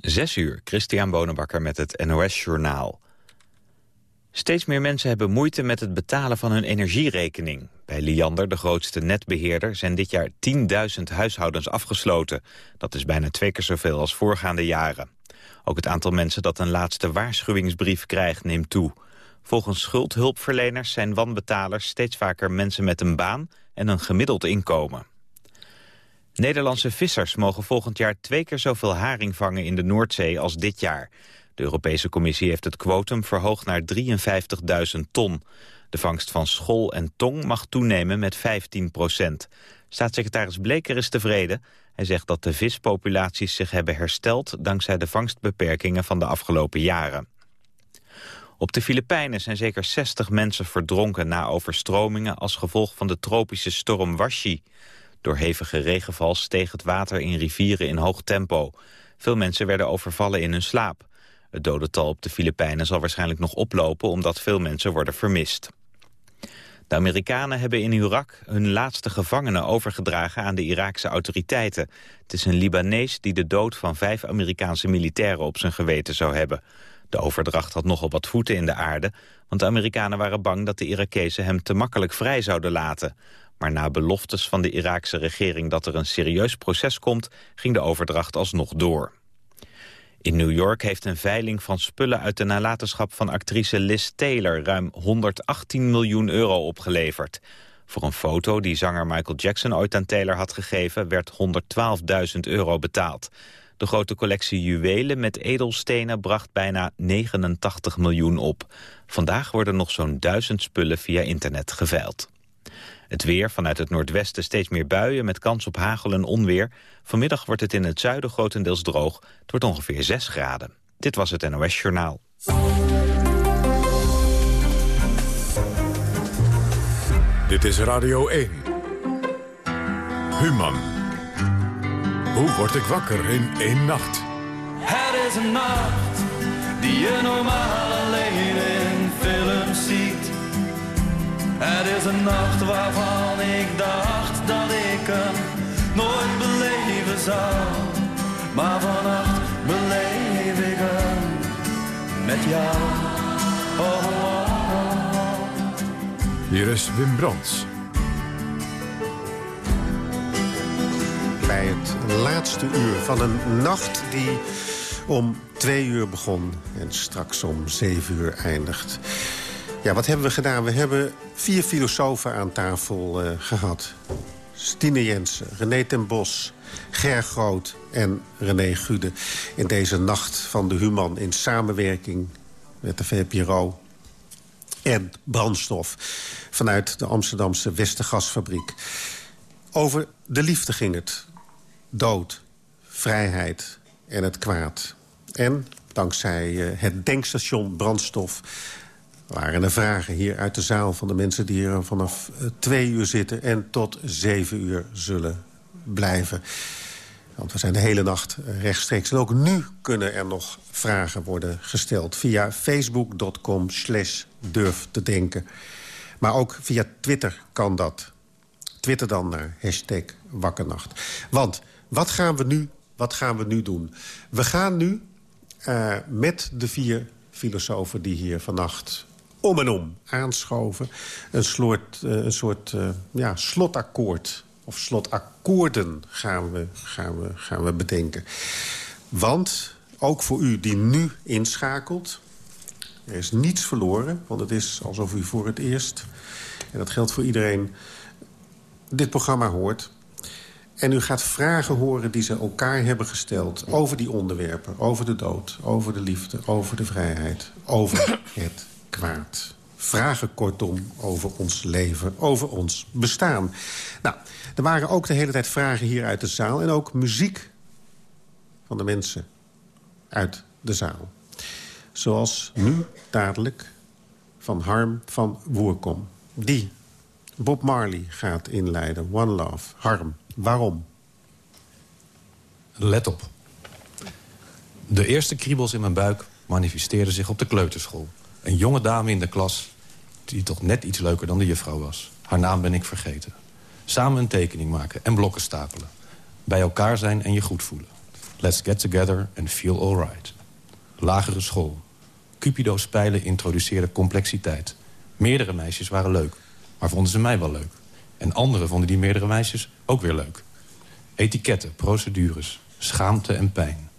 Zes uur, Christian Bonenbakker met het NOS Journaal. Steeds meer mensen hebben moeite met het betalen van hun energierekening. Bij Liander, de grootste netbeheerder, zijn dit jaar 10.000 huishoudens afgesloten. Dat is bijna twee keer zoveel als voorgaande jaren. Ook het aantal mensen dat een laatste waarschuwingsbrief krijgt neemt toe. Volgens schuldhulpverleners zijn wanbetalers steeds vaker mensen met een baan en een gemiddeld inkomen. Nederlandse vissers mogen volgend jaar twee keer zoveel haring vangen in de Noordzee als dit jaar. De Europese Commissie heeft het kwotum verhoogd naar 53.000 ton. De vangst van schol en tong mag toenemen met 15 procent. Staatssecretaris Bleker is tevreden. Hij zegt dat de vispopulaties zich hebben hersteld... dankzij de vangstbeperkingen van de afgelopen jaren. Op de Filipijnen zijn zeker 60 mensen verdronken na overstromingen... als gevolg van de tropische storm Washi. Door hevige regenval steeg het water in rivieren in hoog tempo. Veel mensen werden overvallen in hun slaap. Het dodental op de Filipijnen zal waarschijnlijk nog oplopen... omdat veel mensen worden vermist. De Amerikanen hebben in Irak hun laatste gevangenen overgedragen aan de Iraakse autoriteiten. Het is een Libanees die de dood van vijf Amerikaanse militairen op zijn geweten zou hebben. De overdracht had nogal wat voeten in de aarde, want de Amerikanen waren bang dat de Irakezen hem te makkelijk vrij zouden laten. Maar na beloftes van de Iraakse regering dat er een serieus proces komt, ging de overdracht alsnog door. In New York heeft een veiling van spullen uit de nalatenschap van actrice Liz Taylor ruim 118 miljoen euro opgeleverd. Voor een foto die zanger Michael Jackson ooit aan Taylor had gegeven werd 112.000 euro betaald. De grote collectie juwelen met edelstenen bracht bijna 89 miljoen op. Vandaag worden nog zo'n duizend spullen via internet geveild. Het weer, vanuit het noordwesten steeds meer buien met kans op hagel en onweer. Vanmiddag wordt het in het zuiden grotendeels droog. Het wordt ongeveer 6 graden. Dit was het NOS Journaal. Dit is Radio 1. Human. Hoe word ik wakker in één nacht? Het is een nacht die je normaal Het is een nacht waarvan ik dacht dat ik hem nooit beleven zou. Maar vannacht beleef ik hem met jou. Oh, oh, oh. Hier is Wim Brands. Bij het laatste uur van een nacht die om twee uur begon en straks om zeven uur eindigt. Ja, wat hebben we gedaan? We hebben vier filosofen aan tafel uh, gehad. Stine Jensen, René ten Bos, Ger Groot en René Gude... in deze Nacht van de Human in samenwerking met de VPRO en brandstof... vanuit de Amsterdamse Westergasfabriek. Over de liefde ging het. Dood, vrijheid en het kwaad. En dankzij uh, het denkstation brandstof waren er vragen hier uit de zaal van de mensen die hier vanaf eh, twee uur zitten... en tot zeven uur zullen blijven. Want we zijn de hele nacht rechtstreeks. En ook nu kunnen er nog vragen worden gesteld via facebook.com slash durf te denken. Maar ook via Twitter kan dat. Twitter dan naar hashtag wakkernacht. Want wat gaan we nu, wat gaan we nu doen? We gaan nu uh, met de vier filosofen die hier vannacht om en om aanschoven. Een soort, uh, een soort uh, ja, slotakkoord of slotakkoorden gaan we, gaan, we, gaan we bedenken. Want, ook voor u die nu inschakelt... er is niets verloren, want het is alsof u voor het eerst... en dat geldt voor iedereen, dit programma hoort... En u gaat vragen horen die ze elkaar hebben gesteld... over die onderwerpen, over de dood, over de liefde, over de vrijheid... over het Vragen kortom over ons leven, over ons bestaan. Nou, er waren ook de hele tijd vragen hier uit de zaal... en ook muziek van de mensen uit de zaal. Zoals nu dadelijk van Harm van Woerkom. Die Bob Marley gaat inleiden. One Love. Harm, waarom? Let op. De eerste kriebels in mijn buik manifesteerden zich op de kleuterschool. Een jonge dame in de klas die toch net iets leuker dan de juffrouw was. Haar naam ben ik vergeten. Samen een tekening maken en blokken stapelen. Bij elkaar zijn en je goed voelen. Let's get together and feel alright. Lagere school. Cupido's pijlen introduceerden complexiteit. Meerdere meisjes waren leuk, maar vonden ze mij wel leuk. En anderen vonden die meerdere meisjes ook weer leuk. Etiketten, procedures, schaamte en pijn.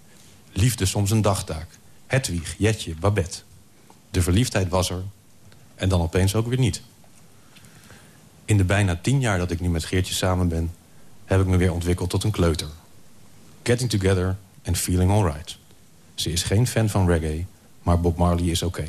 Liefde soms een dagtaak. Hedwig, Jetje, Babette. De verliefdheid was er. En dan opeens ook weer niet. In de bijna tien jaar dat ik nu met Geertje samen ben... heb ik me weer ontwikkeld tot een kleuter. Getting together and feeling alright. Ze is geen fan van reggae, maar Bob Marley is oké.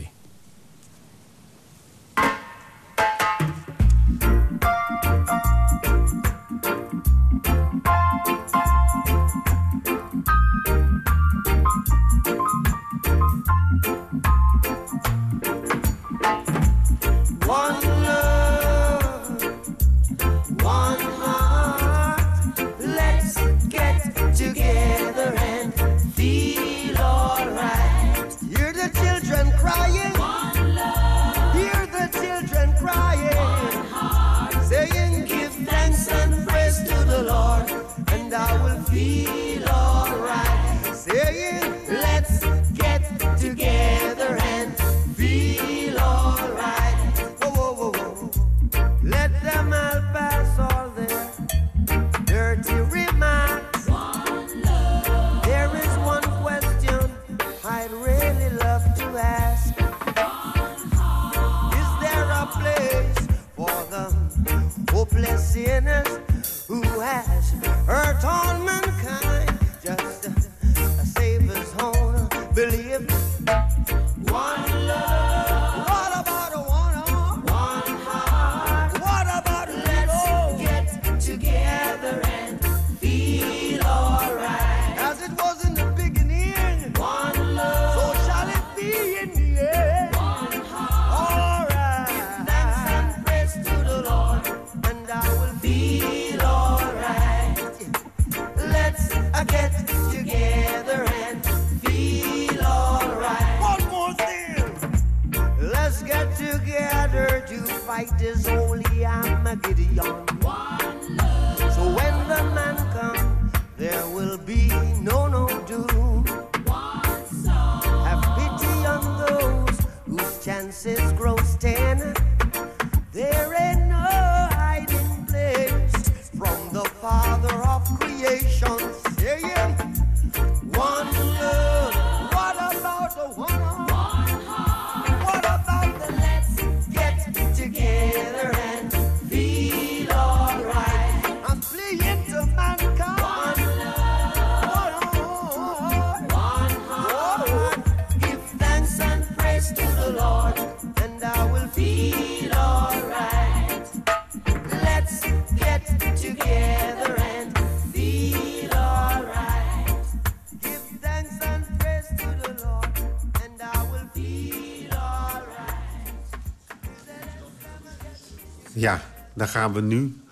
Dan gaan we nu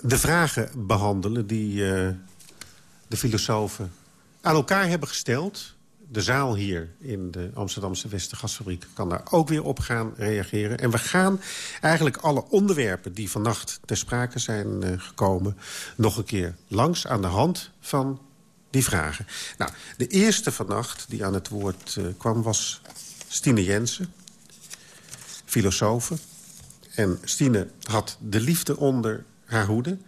de vragen behandelen die uh, de filosofen aan elkaar hebben gesteld. De zaal hier in de Amsterdamse Westergasfabriek kan daar ook weer op gaan reageren. En we gaan eigenlijk alle onderwerpen die vannacht ter sprake zijn uh, gekomen... nog een keer langs aan de hand van die vragen. Nou, de eerste vannacht die aan het woord uh, kwam was Stine Jensen, filosofe. En Stine had de liefde onder haar hoede.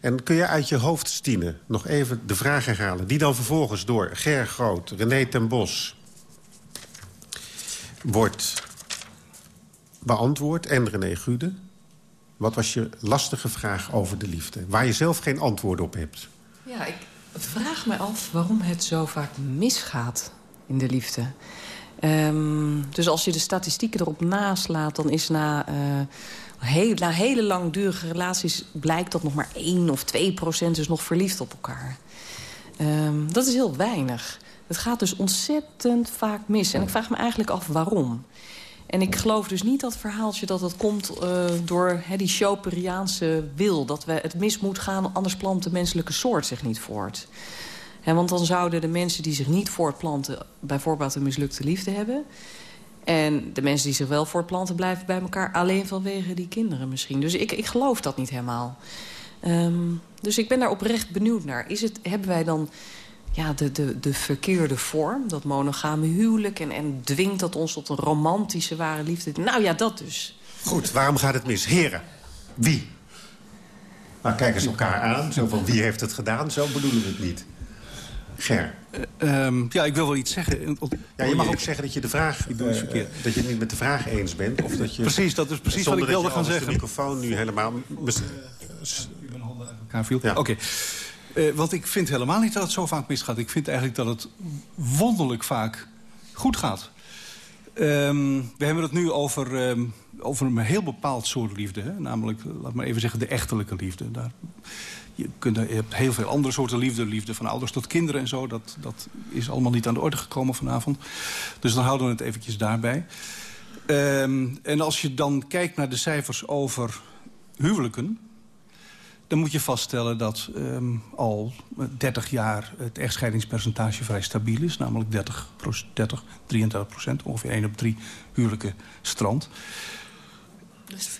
En kun je uit je hoofd, Stine, nog even de vraag herhalen... die dan vervolgens door Ger Groot, René ten Bos... wordt beantwoord en René Gude. Wat was je lastige vraag over de liefde? Waar je zelf geen antwoord op hebt. Ja, ik vraag me af waarom het zo vaak misgaat in de liefde. Um, dus als je de statistieken erop naslaat... dan is na, uh, heel, na hele langdurige relaties... blijkt dat nog maar 1 of 2 procent is nog verliefd op elkaar. Um, dat is heel weinig. Het gaat dus ontzettend vaak mis. En ik vraag me eigenlijk af waarom. En ik geloof dus niet dat verhaaltje dat dat komt uh, door he, die Choperiaanse wil. Dat we het mis moet gaan, anders plant de menselijke soort zich niet voort. Want dan zouden de mensen die zich niet voortplanten... bijvoorbeeld een mislukte liefde hebben. En de mensen die zich wel voortplanten blijven bij elkaar... alleen vanwege die kinderen misschien. Dus ik, ik geloof dat niet helemaal. Um, dus ik ben daar oprecht benieuwd naar. Is het, hebben wij dan ja, de, de, de verkeerde vorm, dat monogame huwelijk... En, en dwingt dat ons tot een romantische ware liefde. Nou ja, dat dus. Goed, waarom gaat het mis? Heren, wie? Nou, kijken ze elkaar aan. Zo van, wie heeft het gedaan? Zo bedoelen we het niet. Ger. Uh, um, ja, ik wil wel iets zeggen. Ja, je mag ook zeggen dat je de vraag uh, dat je het niet met de vraag eens bent. Of dat je, precies, dat is precies wat ik wilde gaan zeggen. de microfoon nu helemaal... Uh, mijn handen uit elkaar viel. Ja. Oké. Okay. Uh, want ik vind helemaal niet dat het zo vaak misgaat. Ik vind eigenlijk dat het wonderlijk vaak goed gaat. Um, we hebben het nu over, um, over een heel bepaald soort liefde. Hè? Namelijk, laat maar even zeggen, de echtelijke liefde. Daar, je, kunt, hebt heel veel andere soorten liefde. Liefde van ouders tot kinderen en zo. Dat, dat is allemaal niet aan de orde gekomen vanavond. Dus dan houden we het eventjes daarbij. Um, en als je dan kijkt naar de cijfers over huwelijken dan moet je vaststellen dat um, al 30 jaar het echtscheidingspercentage vrij stabiel is. Namelijk 30, 30 33 procent, ongeveer 1 op 3 huwelijken strand.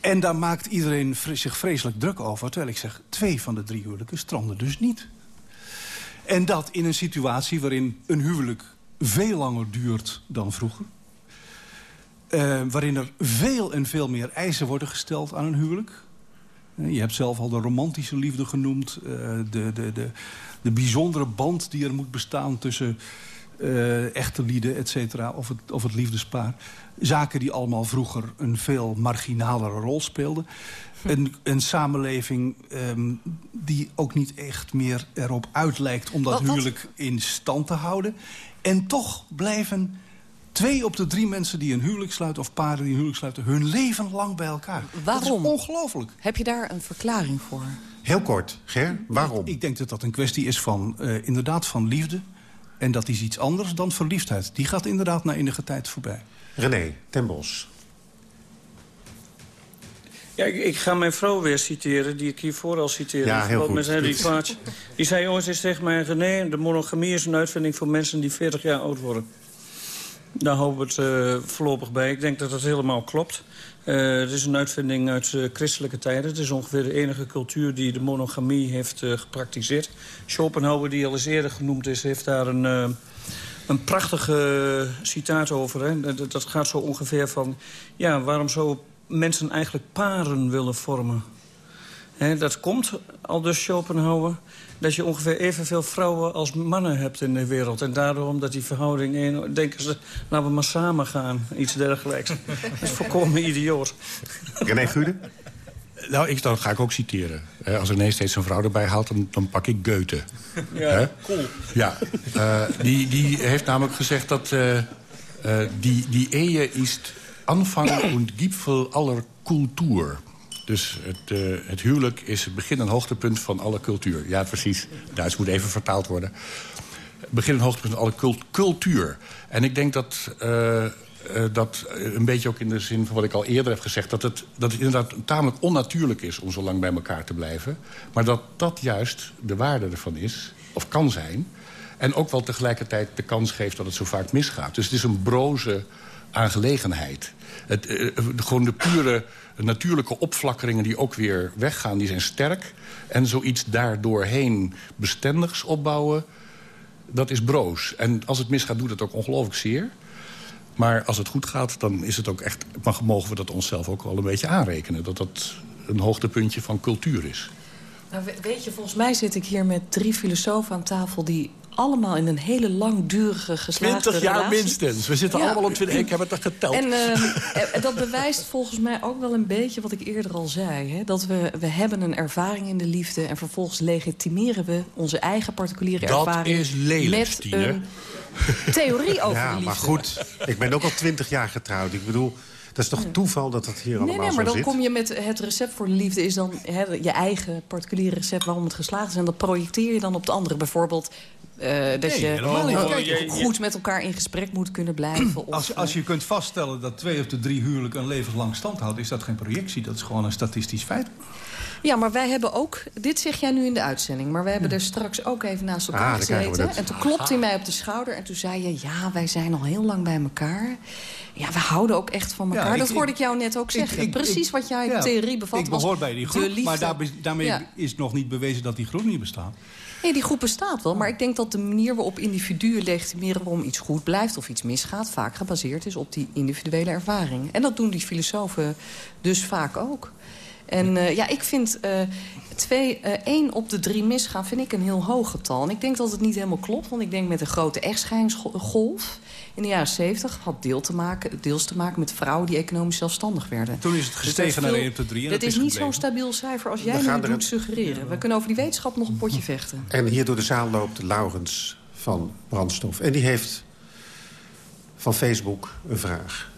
En daar maakt iedereen zich vreselijk druk over. Terwijl ik zeg, twee van de drie huwelijken stranden dus niet. En dat in een situatie waarin een huwelijk veel langer duurt dan vroeger. Uh, waarin er veel en veel meer eisen worden gesteld aan een huwelijk. Je hebt zelf al de romantische liefde genoemd. Uh, de, de, de, de bijzondere band die er moet bestaan tussen uh, echte lieden, et cetera, of het, of het liefdespaar. Zaken die allemaal vroeger een veel marginalere rol speelden. Hm. Een, een samenleving um, die ook niet echt meer erop uitlijkt om dat wat, huwelijk in stand te houden. En toch blijven twee op de drie mensen die een huwelijk sluiten... of paren die een huwelijk sluiten, hun leven lang bij elkaar. Waarom? Dat is ongelooflijk. Heb je daar een verklaring voor? Heel kort, Ger, waarom? Ik, ik denk dat dat een kwestie is van, uh, inderdaad van liefde... en dat is iets anders dan verliefdheid. Die gaat inderdaad na enige tijd voorbij. René, ten Bos. Ja, ik, ik, ga mijn vrouw weer citeren, die ik hiervoor al citeerde. Ja, heel goed. Met Henry Paats. Die zei ooit eens tegen mij... René, de monogamie is een uitvinding voor mensen die 40 jaar oud worden. Daar houden we het uh, voorlopig bij. Ik denk dat dat helemaal klopt. Het is een uitvinding uit uh, christelijke tijden. Het is ongeveer de enige cultuur die de monogamie heeft uh, gepraktiseerd. Schopenhauer, die al eens eerder genoemd is, heeft daar een, een prachtige citaat over. Hè? Dat, gaat zo ongeveer van... ja, waarom zou mensen eigenlijk paren willen vormen? Hè, dat komt, al dus Schopenhauer dat je ongeveer evenveel vrouwen als mannen hebt in de wereld. En daarom dat die verhouding... Een, denken ze, laten we maar samen gaan. Iets dergelijks. dat is volkomen idioot. René Gude? Nou, ik, dan ga ik ook citeren. Als René steeds een vrouw erbij haalt, dan, dan pak ik Goethe. Ja, He? cool. Ja, uh, die, die heeft namelijk gezegd dat... Uh, uh, die, die Ehe is Anfang und Gipfel aller Kultur. Dus het, uh, het, huwelijk is het begin en hoogtepunt van alle cultuur. Ja, precies. Duits moet even vertaald worden. Begin en hoogtepunt van alle cult cultuur. En ik denk dat... Uh, uh, dat een beetje ook in de zin van wat ik al eerder heb gezegd... Dat het, dat het inderdaad tamelijk onnatuurlijk is om zo lang bij elkaar te blijven. Maar dat dat juist de waarde ervan is, of kan zijn... en ook wel tegelijkertijd de kans geeft dat het zo vaak misgaat. Dus het is een broze aangelegenheid. Het, uh, gewoon de pure natuurlijke opflakkeringen die ook weer weggaan, die zijn sterk. En zoiets daardoorheen bestendigs opbouwen, dat is broos. En als het misgaat, doet het ook ongelooflijk zeer. Maar als het goed gaat, dan is het ook echt, mogen we dat onszelf ook wel een beetje aanrekenen. Dat dat een hoogtepuntje van cultuur is. Nou, weet je, volgens mij zit ik hier met drie filosofen aan tafel... die allemaal in een hele langdurige geslaagde 20 jaar relatie. minstens. We zitten ja. allemaal op 20. Ik heb het er geteld. En uh, dat bewijst volgens mij ook wel een beetje wat ik eerder al zei. Hè? Dat we, we hebben een ervaring in de liefde... en vervolgens legitimeren we onze eigen particuliere dat ervaring... Dat is lelijk, met een theorie over ja, de liefde. maar goed, ik ben ook al 20 jaar getrouwd. Ik bedoel... Dat is toch toeval dat dat hier nee, allemaal nee, maar dan zit? kom je met het recept voor de liefde... is dan hè, je eigen particuliere recept waarom het geslaagd is. En dat projecteer je dan op de andere. Bijvoorbeeld uh, dat nee, je oh, kijk, goed met elkaar in gesprek moet kunnen blijven. Of, als, als je kunt vaststellen dat twee of de drie huwelijk een levenslang stand houdt... is dat geen projectie, dat is gewoon een statistisch feit. Ja, maar wij hebben ook... Dit zeg jij nu in de uitzending... maar wij hebben ja. er straks ook even naast elkaar ah, gezeten. En toen klopte hij mij op de schouder en toen zei je... ja, wij zijn al heel lang bij elkaar. Ja, we houden ook echt van elkaar. Ja, ik, dat hoorde ik jou net ook zeggen. Ik, ik, Precies wat jij ja, theorie bevat. Ik behoor bij die groep, maar daar, daarmee is nog niet bewezen dat die groep niet bestaat. Nee, die groep bestaat wel. Maar ik denk dat de manier waarop individuen legitimeren... waarom iets goed blijft of iets misgaat... vaak gebaseerd is op die individuele ervaring. En dat doen die filosofen dus vaak ook. En uh, ja, ik vind uh, twee, uh, één op de drie misgaan vind ik een heel hoog getal. En ik denk dat het niet helemaal klopt. Want ik denk met een grote echtscheidingsgolf in de jaren 70 had deel te maken, deels te maken met vrouwen die economisch zelfstandig werden. Toen is het dus gestegen dus naar 1 op de 3. Het is, is niet zo'n stabiel cijfer als jij nu doet suggereren. We kunnen over die wetenschap nog een potje vechten. En hier door de zaal loopt Laurens van Brandstof. En die heeft van Facebook een vraag.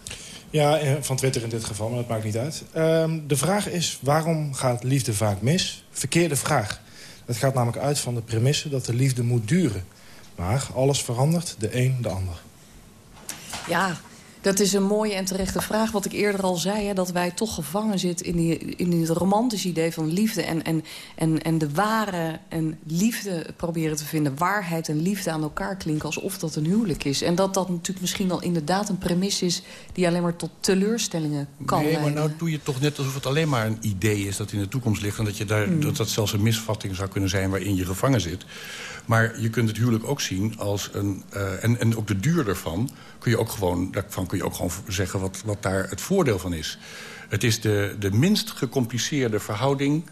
Ja, eh, van Twitter in dit geval, maar dat maakt niet uit. Uh, de vraag is, waarom gaat liefde vaak mis? Verkeerde vraag. Het gaat namelijk uit van de premisse dat de liefde moet duren. Maar alles verandert, de een de ander. Ja, dat is een mooie en terechte vraag. Wat ik eerder al zei, hè, dat wij toch gevangen zitten in, die, in het romantische idee van liefde. En, en, en, en de ware en liefde proberen te vinden. Waarheid en liefde aan elkaar klinken alsof dat een huwelijk is. En dat dat natuurlijk misschien al inderdaad een premis is... die alleen maar tot teleurstellingen kan Nee, leiden. maar nou doe je toch net alsof het alleen maar een idee is... dat in de toekomst ligt. En dat, je daar, Hmm. dat dat zelfs een misvatting zou kunnen zijn waarin je gevangen zit. Maar je kunt het huwelijk ook zien als een... Uh, en, en ook de duur ervan kun je ook gewoon, daarvan kun je ook gewoon zeggen wat, wat daar het voordeel van is. Het is de, de minst gecompliceerde verhouding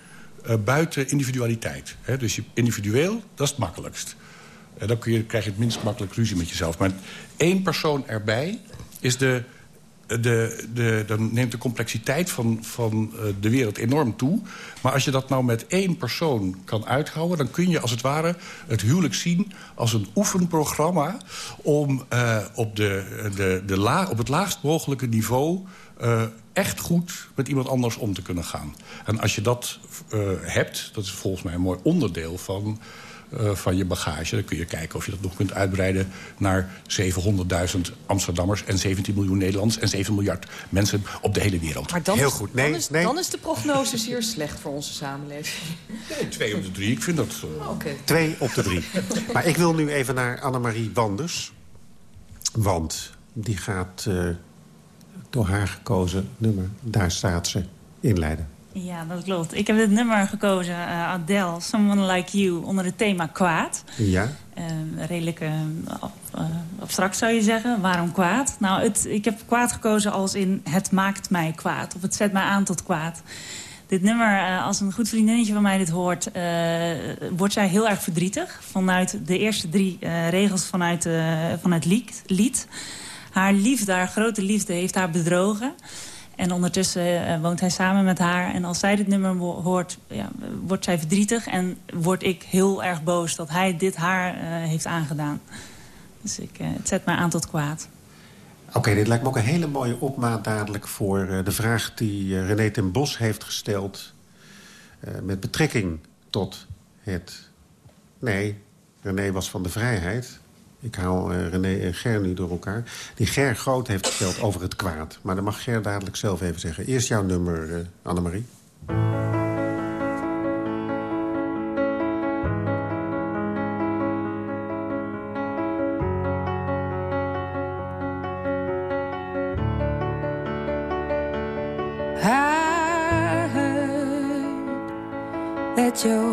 uh, buiten individualiteit. He, dus je, individueel, dat is het makkelijkst. Uh, dan kun je, krijg je het minst makkelijk ruzie met jezelf. Maar één persoon erbij is de, de, de, dan neemt de complexiteit van, van uh, de wereld enorm toe. Maar als je dat nou met één persoon kan uithouden... dan kun je als het ware het huwelijk zien als een oefenprogramma... om uh, op, de, de, de la, op het laagst mogelijke niveau... Uh, echt goed met iemand anders om te kunnen gaan. En als je dat hebt, dat is volgens mij een mooi onderdeel van... Uh, van je bagage. Dan kun je kijken of je dat nog kunt uitbreiden naar 700.000 Amsterdammers... en 17 miljoen Nederlands en 7 miljard mensen op de hele wereld. Maar dan Heel is, goed. Nee, dan, is, nee. dan is de prognose zeer slecht voor onze samenleving. Nee, twee op de drie. Ik vind dat... Uh... Oh, okay. Twee op de drie. maar ik wil nu even naar Annemarie Wanders. Want die gaat uh, door haar gekozen nummer... daar staat ze inleiden. Ja, dat klopt. Ik heb dit nummer gekozen, uh, Adele, Someone Like You, onder het thema kwaad. Ja. Uh, redelijk uh, abstract zou je zeggen. Waarom kwaad? Nou, het, ik heb kwaad gekozen als in het maakt mij kwaad. Of het zet mij aan tot kwaad. Dit nummer, uh, als een goed vriendinnetje van mij dit hoort... wordt zij heel erg verdrietig. Vanuit de eerste drie regels vanuit, vanuit lied, lied. Haar liefde, haar grote liefde, heeft haar bedrogen. En ondertussen uh, woont hij samen met haar. En als zij dit nummer hoort, ja, wordt zij verdrietig. En word ik heel erg boos dat hij dit haar uh, heeft aangedaan. Dus ik, uh, het zet mij aan tot kwaad. Oké, dit lijkt me ook een hele mooie opmaat dadelijk... voor de vraag die René ten Bos heeft gesteld... met betrekking tot het... Nee, René was van de vrijheid... Ik haal uh, René en Ger nu door elkaar. Die Ger Groot heeft gesteld over het kwaad. Maar dan mag Ger dadelijk zelf even zeggen. Eerst jouw nummer, uh, Annemarie. I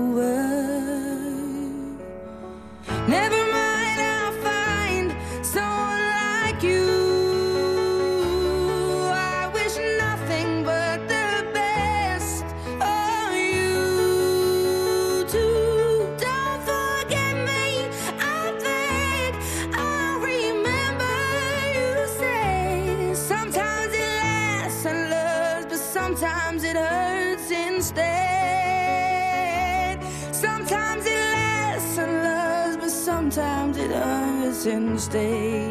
Hurts instead.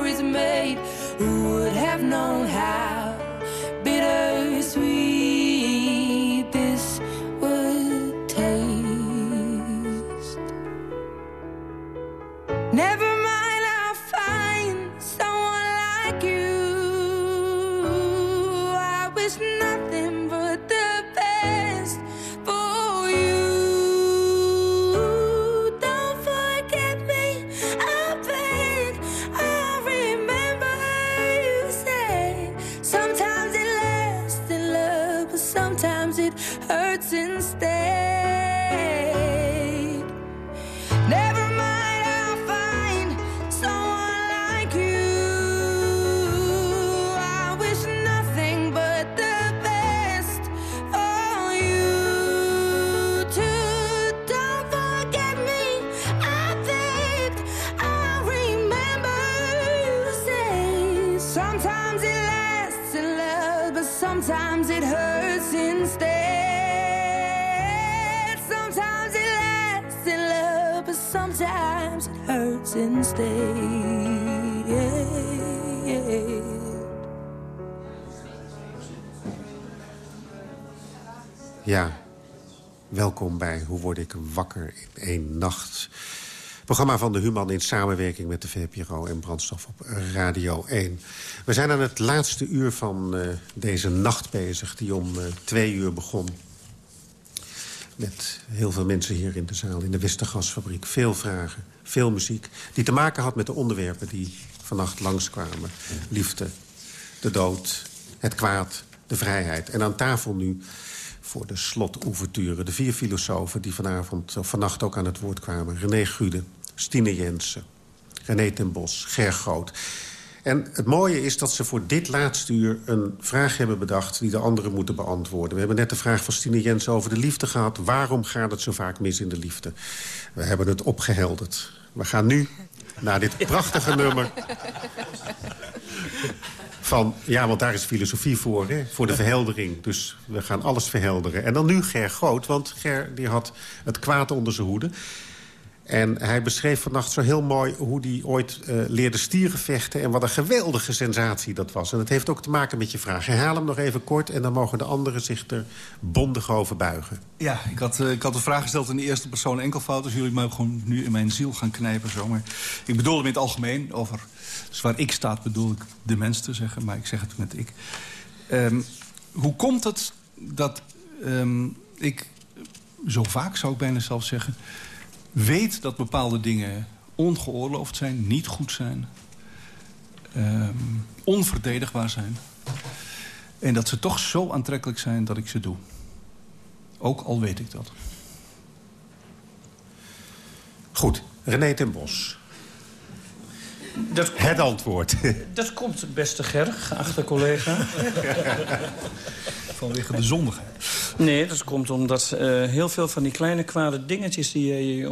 sometimes it hurts instead. Sometimes it lasts in love, but sometimes it hurts instead. Ja, welkom bij Hoe word ik wakker in één nacht. Programma van de Human in samenwerking met de VPRO en Brandstof op Radio 1. We zijn aan het laatste uur van eh, deze nacht bezig, die om eh, twee uur begon. Met heel veel mensen hier in de zaal, in de Westergasfabriek. Veel vragen, veel muziek. Die te maken had met de onderwerpen die vannacht langskwamen. Liefde, de dood, het kwaad, de vrijheid. En aan tafel nu voor de slotouverture. De vier filosofen die vanavond, of vannacht ook aan het woord kwamen. René Gude, Stine Jensen, René ten Bos, Ger Groot. En het mooie is dat ze voor dit laatste uur een vraag hebben bedacht... die de anderen moeten beantwoorden. We hebben net de vraag van Stine Jensen over de liefde gehad. Waarom gaat het zo vaak mis in de liefde? We hebben het opgehelderd. We gaan nu naar dit prachtige nummer van... Ja, want daar is filosofie voor, hè? voor de verheldering. Dus we gaan alles verhelderen. En dan nu Ger Groot, want Ger die had het kwaad onder zijn hoede. En hij beschreef vannacht zo heel mooi hoe hij ooit eh, leerde stieren vechten... en wat een geweldige sensatie dat was. En dat heeft ook te maken met je vraag. Herhaal hem nog even kort en dan mogen de anderen zich er bondig over buigen. Ja, ik had, eh, ik had de vraag gesteld in de eerste persoon enkelvoud... dus jullie mogen gewoon nu in mijn ziel gaan knijpen. Zo. Maar ik bedoel hem in het algemeen over... Dus waar ik staat bedoel ik de mens te zeggen, maar ik zeg het met ik. Ehm, hoe komt het dat ehm, ik, zo vaak zou ik bijna zelf zeggen... weet dat bepaalde dingen ongeoorloofd zijn, niet goed zijn... ehm, onverdedigbaar zijn... en dat ze toch zo aantrekkelijk zijn dat ik ze doe. Ook al weet ik dat. Goed, René ten Bos. Dat Het antwoord. Dat komt, beste Ger, geachte collega. Vanwege de zondigheid. Nee, dat komt omdat uh, heel veel van die kleine kwade dingetjes... die je in je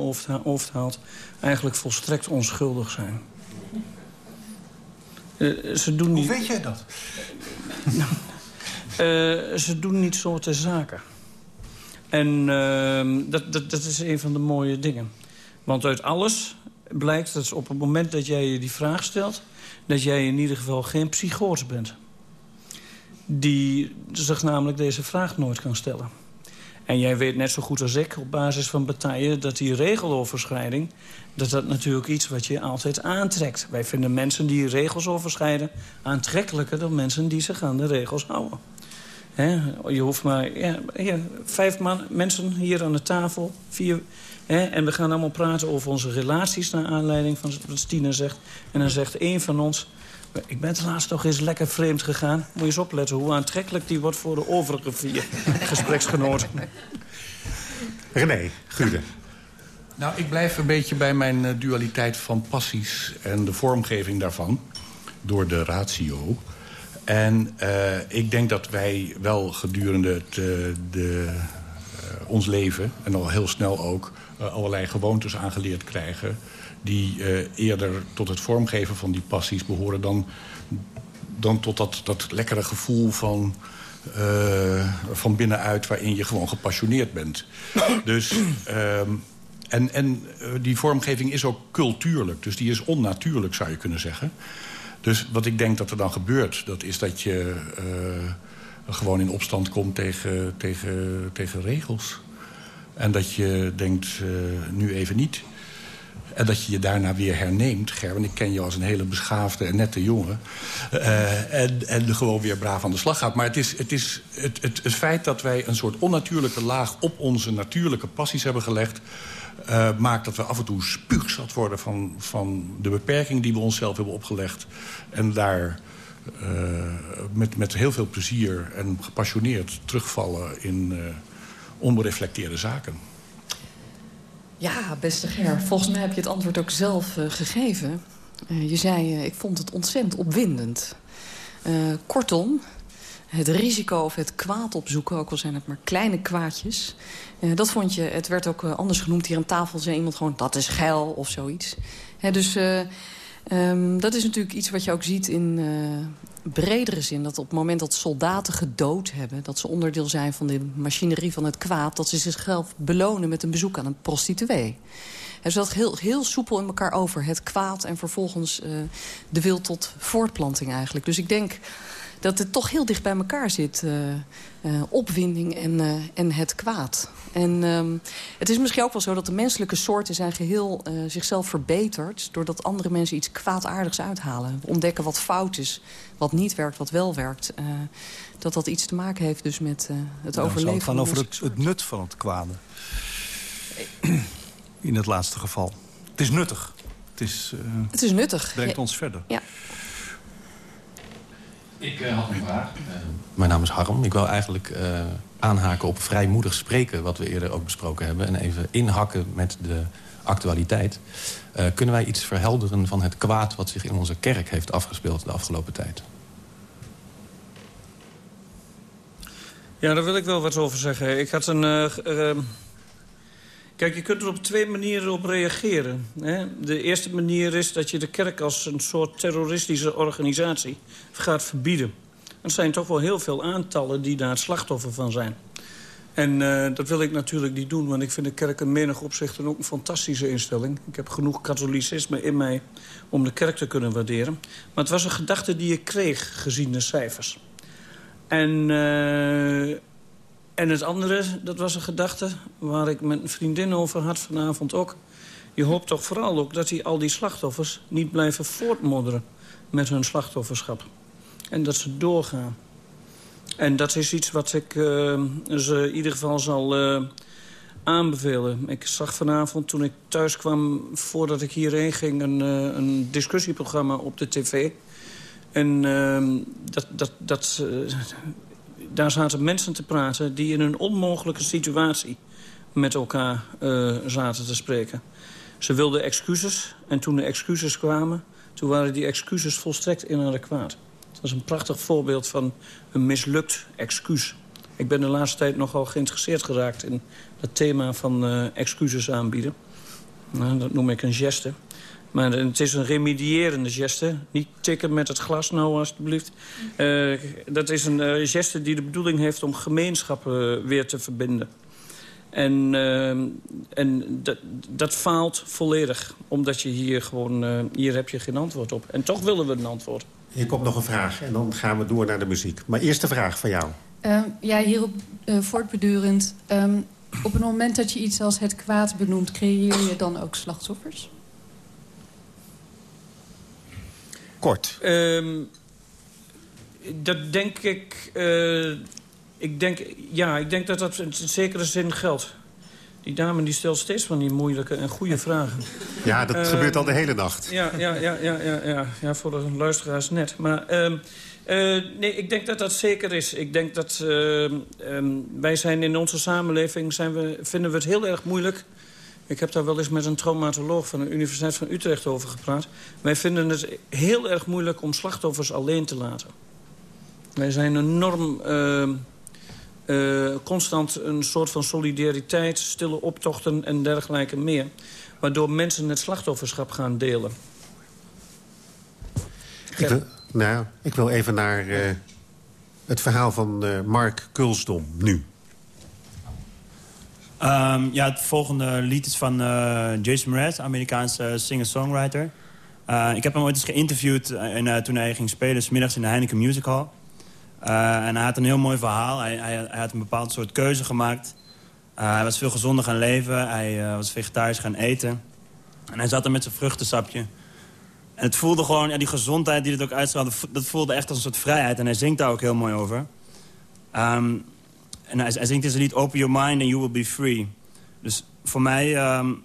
hoofd, haalt, eigenlijk volstrekt onschuldig zijn. Uh, ze doen niet... Hoe weet jij dat? uh, ze doen niet zo te zaken. En ehm, dat, dat, dat is een van de mooie dingen. Want uit alles blijkt dat op het moment dat jij je die vraag stelt... dat jij in ieder geval geen psychoos bent. Die zich namelijk deze vraag nooit kan stellen. En jij weet net zo goed als ik op basis van bataille... dat die regeloverschrijding, dat dat natuurlijk iets wat je altijd aantrekt. Wij vinden mensen die regels overschrijden aantrekkelijker... dan mensen die zich aan de regels houden. je hoeft maar vijf mensen hier aan de tafel, vier... en we gaan allemaal praten over onze relaties... naar aanleiding van wat Stina zegt. En dan zegt één van ons... Ik ben het laatst toch eens lekker vreemd gegaan. Moet je eens opletten hoe aantrekkelijk die wordt voor de overige vier gespreksgenoten. René, Gude. Nou, ik blijf een beetje bij mijn uh, dualiteit van passies en de vormgeving daarvan. Door de ratio. En uh, ik denk dat wij wel gedurende het, uh, de, ons leven... en al heel snel ook allerlei gewoontes aangeleerd krijgen die uh, eerder tot het vormgeven van die passies behoren... dan, dan tot dat, dat lekkere gevoel van, uh, van binnenuit... waarin je gewoon gepassioneerd bent. dus... Uh, en, en die vormgeving is ook cultuurlijk. Dus die is onnatuurlijk, zou je kunnen zeggen. Dus wat ik denk dat er dan gebeurt... dat is dat je gewoon in opstand komt tegen, tegen, tegen regels. En dat je denkt, nu even niet... En dat je je daarna weer herneemt, Gerben. Ik ken je als een hele beschaafde en nette jongen. Uh, en, en gewoon weer braaf aan de slag gaat. Maar het, is, het, is het, het, het feit dat wij een soort onnatuurlijke laag... op onze natuurlijke passies hebben gelegd... Uh, maakt dat we af en toe spuugzat worden van, van de beperking die we onszelf hebben opgelegd. En daar met, met heel veel plezier en gepassioneerd terugvallen in onbereflecteerde zaken. Ja, beste Ger, volgens mij heb je het antwoord ook zelf uh, gegeven. Uh, je zei, uh, ik vond het ontzettend opwindend. kortom, het risico of het kwaad opzoeken, ook al zijn het maar kleine kwaadjes... dat vond je, het werd ook anders genoemd hier aan tafel, zei iemand gewoon... dat is geil of zoiets. dus um, dat is natuurlijk iets wat je ook ziet in bredere zin. Dat op het moment dat soldaten gedood hebben... dat ze onderdeel zijn van de machinerie van het kwaad... dat ze zichzelf belonen met een bezoek aan een prostituee. Hij zat heel, heel soepel in elkaar over. Het kwaad en vervolgens uh, de wil tot voortplanting eigenlijk. Dus ik denk dat het toch heel dicht bij elkaar zit. Uh, uh, opwinding en, uh, en het kwaad. En um, het is misschien ook wel zo dat de menselijke soort in zijn geheel zichzelf verbetert... doordat andere mensen iets kwaadaardigs uithalen. Ontdekken wat fout is, wat niet werkt, wat wel werkt. dat dat iets te maken heeft dus met het nou, overleven. Het gaat over het, het nut van het kwade. In het laatste geval. Het is nuttig. Het is, het is nuttig. brengt ons verder. Ja. Ik uh, had een vraag. Uh, mijn naam is Harm. Ik wil eigenlijk uh, aanhaken op vrijmoedig spreken... wat we eerder ook besproken hebben. En even inhakken met de actualiteit. kunnen wij iets verhelderen van het kwaad... wat zich in onze kerk heeft afgespeeld de afgelopen tijd? Ja, daar wil ik wel wat over zeggen. Ik had een... Kijk, je kunt er op twee manieren op reageren. Hè? De eerste manier is dat je de kerk als een soort terroristische organisatie gaat verbieden. Er zijn toch wel heel veel aantallen die daar slachtoffer van zijn. En uh, dat wil ik natuurlijk niet doen, want ik vind de kerk in menig opzicht ook een fantastische instelling. Ik heb genoeg katholicisme in mij om de kerk te kunnen waarderen. Maar het was een gedachte die ik kreeg, gezien de cijfers. En... Uh, en het andere, dat was een gedachte waar ik met een vriendin over had vanavond ook. Je hoopt toch vooral ook dat die, al die slachtoffers niet blijven voortmodderen met hun slachtofferschap. En dat ze doorgaan. En dat is iets wat ik uh, ze in ieder geval zal uh, aanbevelen. Ik zag vanavond toen ik thuis kwam, voordat ik hierheen ging... een, uh, een discussieprogramma op de tv. En dat, dat, dat daar zaten mensen te praten die in een onmogelijke situatie met elkaar uh, zaten te spreken. Ze wilden excuses en toen de excuses kwamen... toen waren die excuses volstrekt inadequaat. Het was een prachtig voorbeeld van een mislukt excuus. Ik ben de laatste tijd nogal geïnteresseerd geraakt in het thema van uh, excuses aanbieden. Nou, dat noem ik een geste. Maar het is een remedierende geste. Niet tikken met het glas nou, alstublieft. Uh, dat is een uh, geste die de bedoeling heeft om gemeenschappen weer te verbinden. En, uh, en dat, dat faalt volledig. Omdat je hier gewoon... Uh, hier heb je geen antwoord op. En toch willen we een antwoord. Hier komt nog een vraag en dan gaan we door naar de muziek. Maar eerst de vraag van jou. Uh, ja, hierop uh, voortbedurend. Um, op het moment dat je iets als het kwaad benoemt... creëer je dan ook slachtoffers? Kort. Um, dat denk ik... Uh, ik denk, ja, ik denk dat dat in zekere zin geldt. Die dame die stelt steeds van die moeilijke en goede vragen. Ja, dat uh, gebeurt al de hele nacht. Ja, ja, ja, ja, ja, ja, ja voor de luisteraars net. Maar uh, uh, nee, ik denk dat dat zeker is. Ik denk dat um, wij zijn in onze samenleving... Zijn we, vinden we het heel erg moeilijk... Ik heb daar wel eens met een traumatoloog van de Universiteit van Utrecht over gepraat. Wij vinden het heel erg moeilijk om slachtoffers alleen te laten. Wij zijn enorm... Uh, constant een soort van solidariteit, stille optochten en dergelijke meer. Waardoor mensen het slachtofferschap gaan delen. Ik wil, nou, ik wil even naar uh, het verhaal van Mark Kulsdom nu. Um, ja, het volgende lied is van Jason Mraz, Amerikaanse singer-songwriter. ik heb hem ooit eens geïnterviewd en, toen hij ging spelen... S middags in de Heineken Music Hall. En hij had een heel mooi verhaal. Hij, hij, hij had een bepaald soort keuze gemaakt. Hij was veel gezonder gaan leven. Hij was vegetarisch gaan eten. En hij zat er met zijn vruchtensapje. En het voelde gewoon, ja, die gezondheid die het ook uitstraalde... dat voelde echt als een soort vrijheid. En hij zingt daar ook heel mooi over. Um, en hij, zingt in zijn lied Open Your Mind and You Will Be Free. Dus voor mij... Um,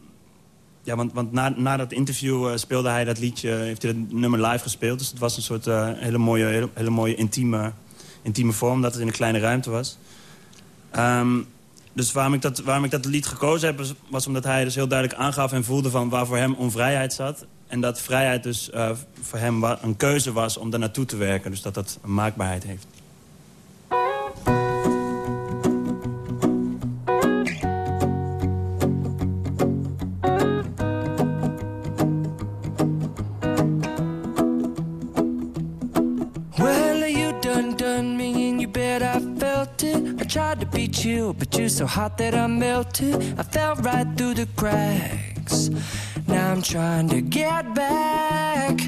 ja, want, want na, dat interview speelde hij dat liedje... heeft hij dat nummer live gespeeld. Dus het was een soort hele mooie, hele, mooie intieme intieme vorm, dat het in een kleine ruimte was. Um, dus waarom ik, dat, waarom ik dat lied gekozen heb, was omdat hij dus heel duidelijk aangaf en voelde van waar voor hem onvrijheid zat. En dat vrijheid dus uh, voor hem een keuze was om daar naartoe te werken. Dus dat dat een maakbaarheid heeft. Beat you, but you're so hot that I melted. I fell right through the cracks. Now I'm trying to get back.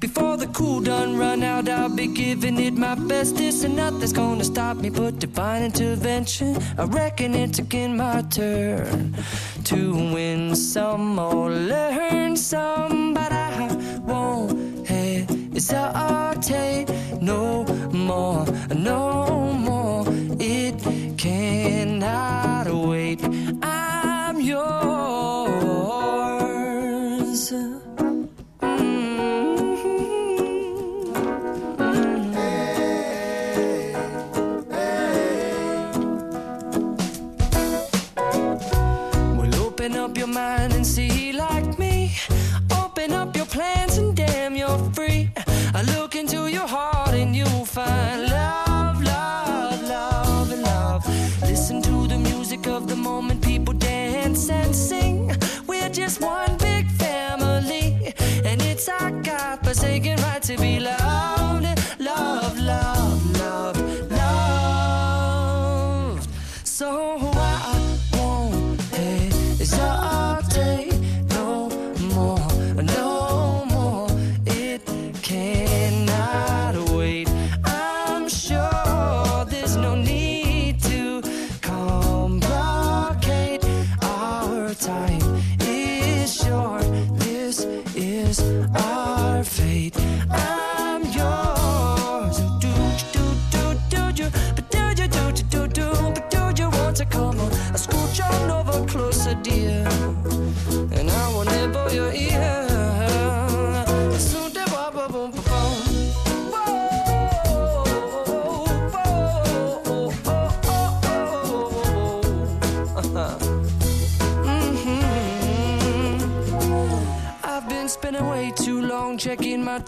Before the cool done run out, I'll be giving it my bestest, and nothing's gonna stop me but divine intervention. I reckon it's again my turn to win some or learn some, but I won't hesitate no more, no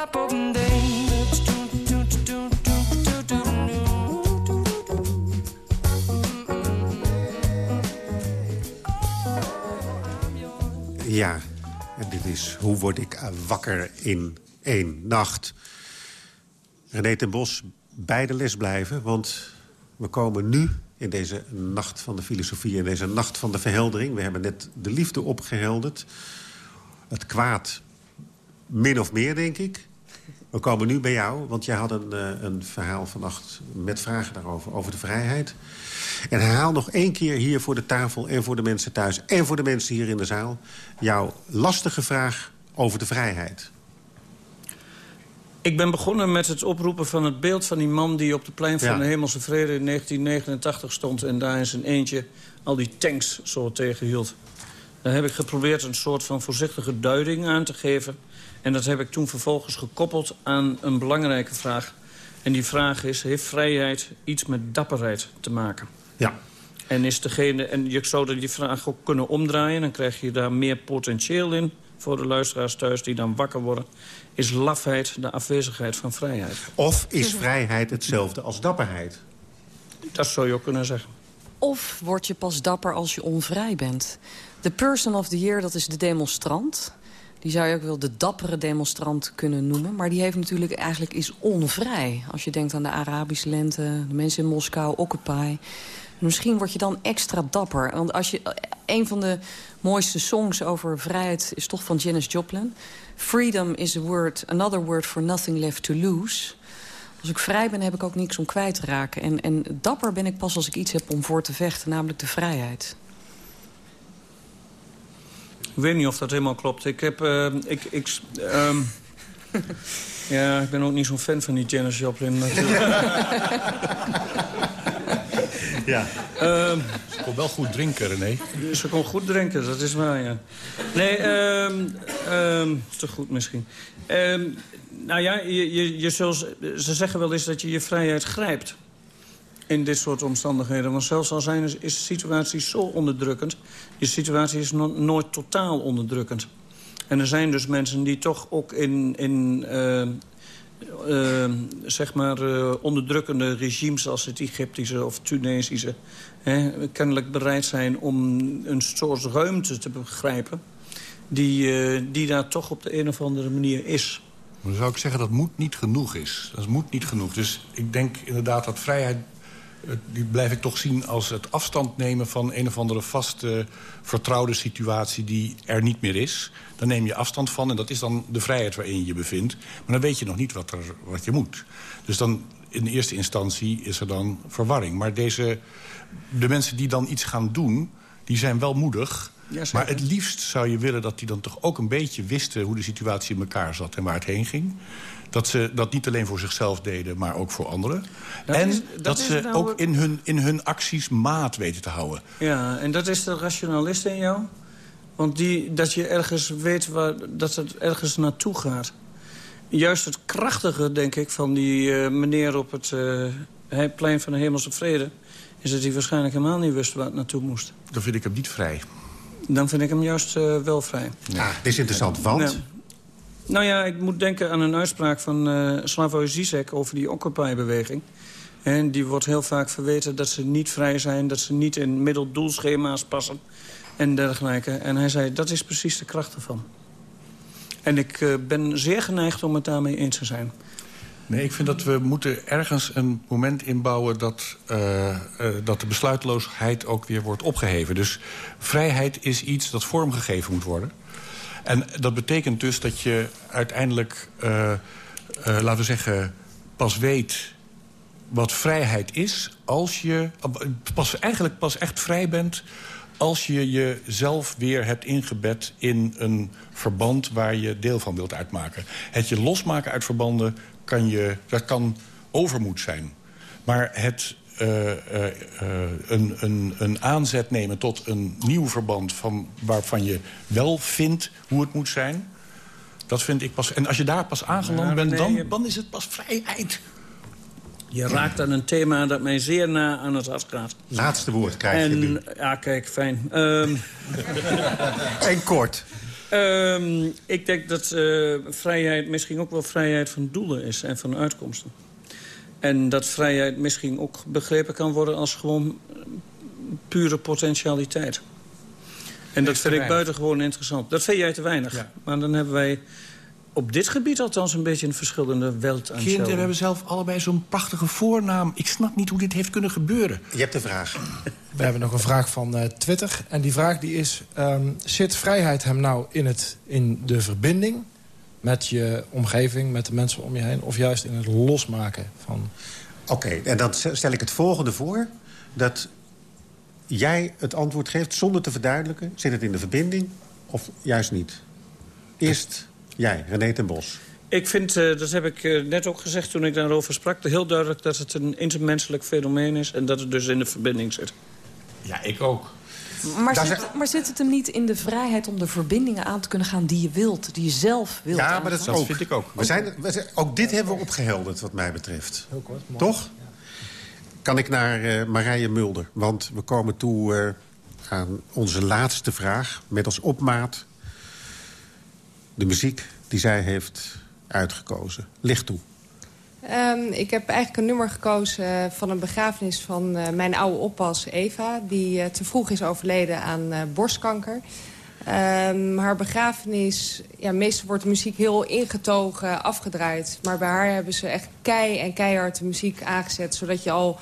Ja, en dit is Hoe word ik wakker in één nacht? René ten Bos, bij de les blijven, want we komen nu in deze nacht van de filosofie... in deze nacht van de verheldering. We hebben net de liefde opgehelderd. Het kwaad min of meer, denk ik. We komen nu bij jou, want jij had een, eh, een verhaal vannacht... met vragen daarover, over de vrijheid. En herhaal nog één keer hier voor de tafel en voor de mensen thuis... en voor de mensen hier in de zaal... jouw lastige vraag over de vrijheid. Ik ben begonnen met het oproepen van het beeld van die man... die op de plein van Ja. de Hemelse Vrede in 1989 stond... en daar in zijn eentje al die tanks zo tegenhield. Daar heb ik geprobeerd een soort van voorzichtige duiding aan te geven. En dat heb ik toen vervolgens gekoppeld aan een belangrijke vraag. En die vraag is, heeft vrijheid iets met dapperheid te maken? Ja. En, is degene, en je zou die vraag ook kunnen omdraaien. Dan krijg je daar meer potentieel in voor de luisteraars thuis die dan wakker worden. Is lafheid de afwezigheid van vrijheid? Of is vrijheid hetzelfde als dapperheid? Dat zou je ook kunnen zeggen. Of word je pas dapper als je onvrij bent. De person of the year, dat is de demonstrant. Die zou je ook wel de dappere demonstrant kunnen noemen. Maar die heeft natuurlijk eigenlijk is onvrij. Als je denkt aan de Arabische lente, de mensen in Moskou, Occupy. Misschien word je dan extra dapper. Want als je, een van de mooiste songs over vrijheid is toch van Janis Joplin. Freedom is a word, another word for nothing left to lose. Als ik vrij ben, heb ik ook niks om kwijt te raken. En, en dapper ben ik pas als ik iets heb om voor te vechten, namelijk de vrijheid. Ik weet niet of dat helemaal klopt. Ik heb... eh, ik, ik, ehm, ja, ik ben ook niet zo'n fan van die Janis Joplin natuurlijk. Ja. Ehm, Ze kon wel goed drinken, René. Ze kon goed drinken, dat is waar, ja. Nee, ehm ehm, te goed misschien. Nou ja, je, je, je zult, ze zeggen wel eens dat je je vrijheid grijpt. In dit soort omstandigheden. Want zelfs al zijn, is de situatie zo onderdrukkend... je situatie is no- nooit totaal onderdrukkend. En er zijn dus mensen die toch ook in... in ehm, ehm, zeg maar eh, onderdrukkende regimes als het Egyptische of Tunesische... Hè, kennelijk bereid zijn om een soort ruimte te begrijpen... Die, eh, die daar toch op de een of andere manier is. Dan zou ik zeggen dat moed niet genoeg is. Dat moet niet genoeg. Dus ik denk inderdaad dat vrijheid... die blijf ik toch zien als het afstand nemen van een of andere vaste... vertrouwde situatie die er niet meer is. Daar neem je afstand van en dat is dan de vrijheid waarin je je bevindt. Maar dan weet je nog niet wat, er, wat je moet. Dus dan in de eerste instantie is er dan verwarring. Maar deze, de mensen die dan iets gaan doen, die zijn wel moedig... Ja, maar het liefst zou je willen dat die dan toch ook een beetje wisten... hoe de situatie in elkaar zat en waar het heen ging. Dat ze dat niet alleen voor zichzelf deden, maar ook voor anderen. Dat en is- dat, dat is ze nou- ook in hun, in hun acties maat weten te houden. Ja, en dat is de rationalist in jou? Want die, dat je ergens weet waar, dat het ergens naartoe gaat. Juist het krachtige, denk ik, van die eh, meneer op het eh, plein van de Hemelse Vrede... is dat hij waarschijnlijk helemaal niet wist waar het naartoe moest. Dan vind ik hem niet vrij. Dan vind ik hem juist eh, wel vrij. Ah, dit is interessant, want... Ja. Nou ja, ik moet denken aan een uitspraak van eh Slavoj Zizek over die Occupy-beweging. En die wordt heel vaak verweten dat ze niet vrij zijn... dat ze niet in middeldoelschema's passen en dergelijke. En hij zei, dat is precies de kracht ervan. En ik uh, ben zeer geneigd om het daarmee eens te zijn. Nee, ik vind dat we moeten ergens een moment inbouwen... Dat, uh, uh, dat de besluitloosheid ook weer wordt opgeheven. Dus vrijheid is iets dat vormgegeven moet worden. En dat betekent dus dat je uiteindelijk, laten we zeggen... pas weet wat vrijheid is als je... Pas, eigenlijk pas echt vrij bent als je jezelf weer hebt ingebed in een verband waar je deel van wilt uitmaken. Het je losmaken uit verbanden kan, je, dat kan overmoed zijn. Maar het uh, uh, een, een, een aanzet nemen tot een nieuw verband... Van, waarvan je wel vindt hoe het moet zijn... dat vind ik pas... En als je daar pas aangeland ja, bent, dan, dan is het pas vrijheid. Je raakt aan een thema dat mij zeer na aan het hart gaat. Laatste woord krijg je nu. Ja, kijk, fijn. Um, en kort. Um, ik denk dat uh, vrijheid misschien ook wel vrijheid van doelen is en van uitkomsten. En dat vrijheid misschien ook begrepen kan worden als gewoon pure potentialiteit. En dat vind ik buitengewoon interessant. Dat vind jij te weinig. Ja. Maar dan hebben wij op dit gebied althans een beetje een verschillende welt aan Kinderen hebben zelf allebei zo'n prachtige voornaam. Ik snap niet hoe dit heeft kunnen gebeuren. Je hebt een vraag. We hebben nog een vraag van uh, Twitter. En die vraag die is... Um, zit vrijheid hem nou in, het, in de verbinding met je omgeving, met de mensen om je heen... of juist in het losmaken van... Oké, okay, en dan stel ik het volgende voor. Dat jij het antwoord geeft zonder te verduidelijken. Zit het in de verbinding of juist niet? Eerst jij, René ten Bos. Ik vind, uh, dat heb ik uh, net ook gezegd toen ik daarover sprak... heel duidelijk dat het een intermenselijk fenomeen is... en dat het dus in de verbinding zit. Ja, ik ook. Maar zit, maar zit het hem niet in de vrijheid om de verbindingen aan te kunnen gaan... die je wilt, die je zelf wilt Ja, maar dat, ook. vind ik ook. We zijn, we zijn, ook dit hebben we opgehelderd, wat mij betreft. Heel kort, Toch? Ja. Kan ik naar uh, Marije Mulder. Want we komen toe aan onze laatste vraag... met als opmaat de muziek die zij heeft uitgekozen. Licht toe. Um, ik heb eigenlijk een nummer gekozen van een begrafenis van uh, mijn oude oppas Eva... die uh, te vroeg is overleden aan borstkanker. Um, haar begrafenis, ja, meestal wordt de muziek heel ingetogen, afgedraaid. Maar bij haar hebben ze echt kei en keihard de muziek aangezet... zodat je al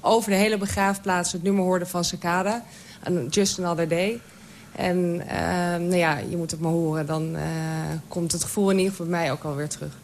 over de hele begraafplaats het nummer hoorde van Cicada. Just Another Day. En uh, nou ja, je moet het maar horen. Dan komt het gevoel in ieder geval bij mij ook alweer terug.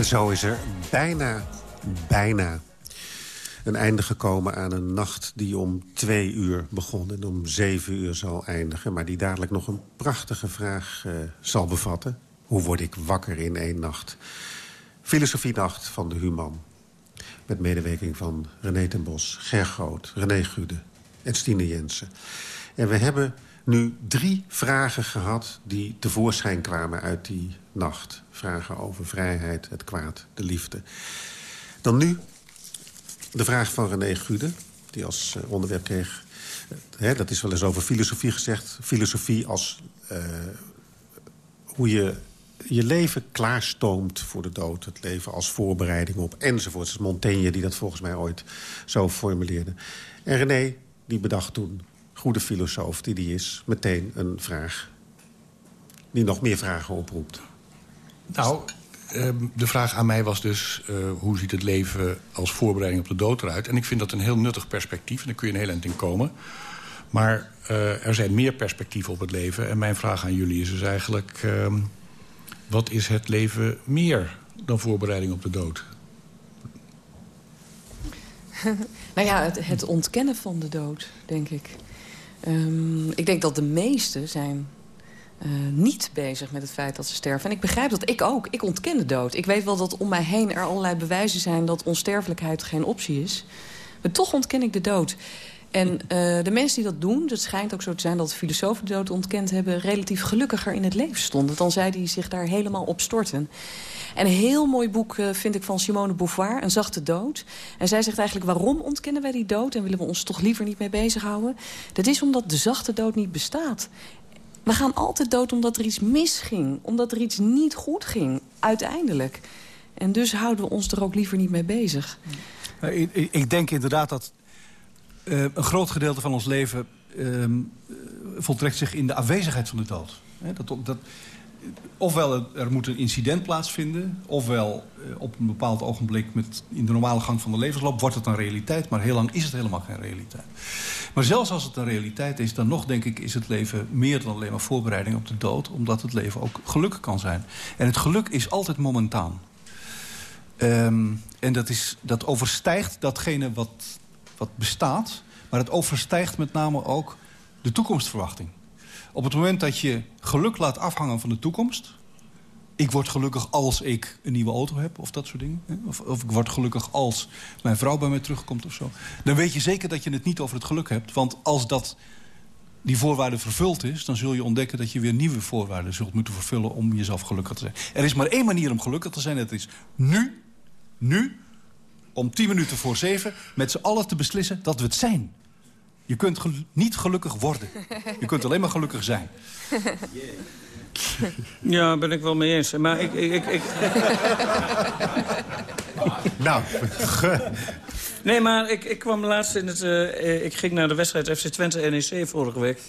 En zo is er bijna, bijna een einde gekomen aan een nacht die om twee uur begon... en om zeven uur zal eindigen. Maar die dadelijk nog een prachtige vraag uh, zal bevatten. Hoe word ik wakker in één nacht? Filosofienacht van de Human. Met medewerking van René ten Bos, Ger Groot, René Gude en Stine Jensen. En we hebben nu drie vragen gehad die tevoorschijn kwamen uit die nacht. Vragen over vrijheid, het kwaad, de liefde. Dan nu de vraag van René Gude, die als uh, onderwerp kreeg... Hè, dat is wel eens over filosofie gezegd. Filosofie als uh, hoe je je leven klaarstoomt voor de dood. Het leven als voorbereiding op enzovoort. Het is Montaigne die dat volgens mij ooit zo formuleerde. En René die bedacht toen, goede filosoof die die is... meteen een vraag die nog meer vragen oproept. Nou, ehm, de vraag aan mij was dus... Uh, hoe ziet het leven als voorbereiding op de dood eruit? En ik vind dat een heel nuttig perspectief. En daar kun je een heel eind in komen. Maar uh, er zijn meer perspectieven op het leven. En mijn vraag aan jullie is dus eigenlijk... Uh, wat is het leven meer dan voorbereiding op de dood? nou ja, het, het, ontkennen van de dood, denk ik. Um, ik denk dat de meesten zijn uh, niet bezig met het feit dat ze sterven. En ik begrijp dat ik ook. Ik ontken de dood. Ik weet wel dat om mij heen er allerlei bewijzen zijn... dat onsterfelijkheid geen optie is. Maar toch ontken ik de dood. En uh, de mensen die dat doen, het schijnt ook zo te zijn... dat filosofen de dood ontkend hebben... relatief gelukkiger in het leven stonden... dan zij die zich daar helemaal op storten. En een heel mooi boek uh, vind ik van Simone Beauvoir, Een zachte dood. En zij zegt eigenlijk, waarom ontkennen wij die dood... en willen we ons toch liever niet mee bezighouden? Dat is omdat de zachte dood niet bestaat. We gaan altijd dood omdat er iets misging. Omdat er iets niet goed ging, uiteindelijk. En dus houden we ons er ook liever niet mee bezig. Ik, ik denk inderdaad dat uh, een groot gedeelte van ons leven uh, voltrekt zich in de afwezigheid van de dood. He, dat, dat, ofwel er, moet een incident plaatsvinden... ofwel uh, op een bepaald ogenblik met, in de normale gang van de levensloop... wordt het een realiteit, maar heel lang is het helemaal geen realiteit. Maar zelfs als het een realiteit is, dan nog denk ik... is het leven meer dan alleen maar voorbereiding op de dood... omdat het leven ook geluk kan zijn. En het geluk is altijd momentaan. Um, en dat, is, dat overstijgt datgene wat wat bestaat. Maar het overstijgt met name ook de toekomstverwachting. Op het moment dat je geluk laat afhangen van de toekomst... ik word gelukkig als ik een nieuwe auto heb of dat soort dingen... Of, of ik word gelukkig als mijn vrouw bij mij terugkomt of zo... dan weet je zeker dat je het niet over het geluk hebt. Want als dat die voorwaarde vervuld is... dan zul je ontdekken dat je weer nieuwe voorwaarden zult moeten vervullen... om jezelf gelukkig te zijn. Er is maar één manier om gelukkig te zijn. Dat is nu, nu om tien minuten voor zeven met z'n allen te beslissen dat we het zijn. Je kunt gel niet gelukkig worden. Je kunt alleen maar gelukkig zijn. Ja, ben ik wel mee eens. Maar ik... ik, ik, nou, Nee, maar ik, ik kwam laatst in het... Uh, ik ging naar de wedstrijd FC Twente NEC vorige week.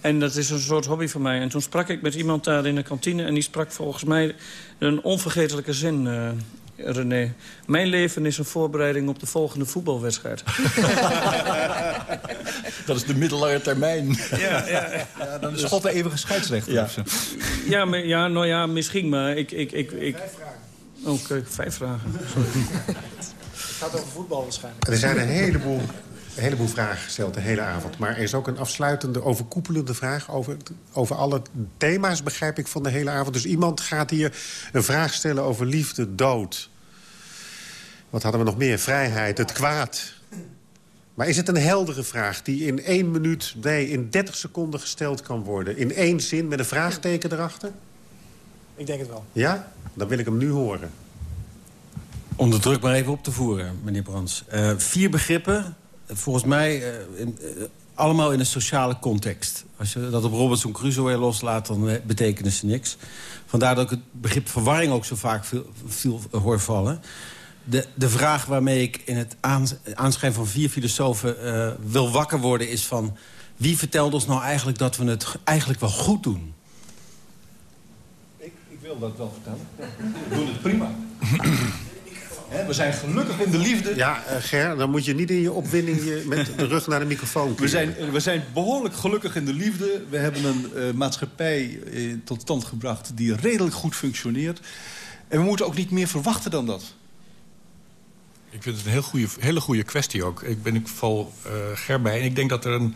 En dat is een soort hobby van mij. En toen sprak ik met iemand daar in de kantine... en die sprak volgens mij een onvergetelijke zin... Uh, René. Mijn leven is een voorbereiding op de volgende voetbalwedstrijd. dat is de middellange termijn. Ja, ja. ja dan is God de eeuwige scheidsrechter. Ja, ja, maar, ja, nou ja, misschien, maar ik... ik, ik, ik... Vijf vragen. Oké, okay, vijf vragen. Het gaat over voetbal waarschijnlijk. Er zijn een heleboel een heleboel vragen gesteld de hele avond. Maar er is ook een afsluitende, overkoepelende vraag... over, over alle thema's, begrijp ik, van de hele avond. Dus iemand gaat hier een vraag stellen over liefde, dood. Wat hadden we nog meer? Vrijheid, het kwaad. Maar is het een heldere vraag die in één minuut, nee, in 30 seconden gesteld kan worden? In één zin met een vraagteken erachter? Ik denk het wel. Ja? Dan wil ik hem nu horen. Om de druk maar even op te voeren, meneer Brands. Uh, vier begrippen volgens mij in, uh, allemaal in een sociale context. Als je dat op Robinson Crusoe loslaat, dan uh, betekenen ze niks. Vandaar dat ik het begrip verwarring ook zo vaak veel, veel hoor vallen. De, de vraag waarmee ik in het aanschrijven van vier filosofen wil wakker worden... is van, wie vertelt ons nou eigenlijk dat we het eigenlijk wel goed doen? Ik, ik wil dat wel vertellen. Ik doe het prima. We zijn gelukkig in de liefde. Ja, uh, Ger, dan moet je niet in je opwinding je met de rug naar de microfoon we zijn, we zijn behoorlijk gelukkig in de liefde. We hebben een uh, maatschappij uh, tot stand gebracht die redelijk goed functioneert. En we moeten ook niet meer verwachten dan dat. Ik vind het een heel goede, hele goede kwestie ook. Ik ben ik val uh, Ger bij. En ik denk dat, er een,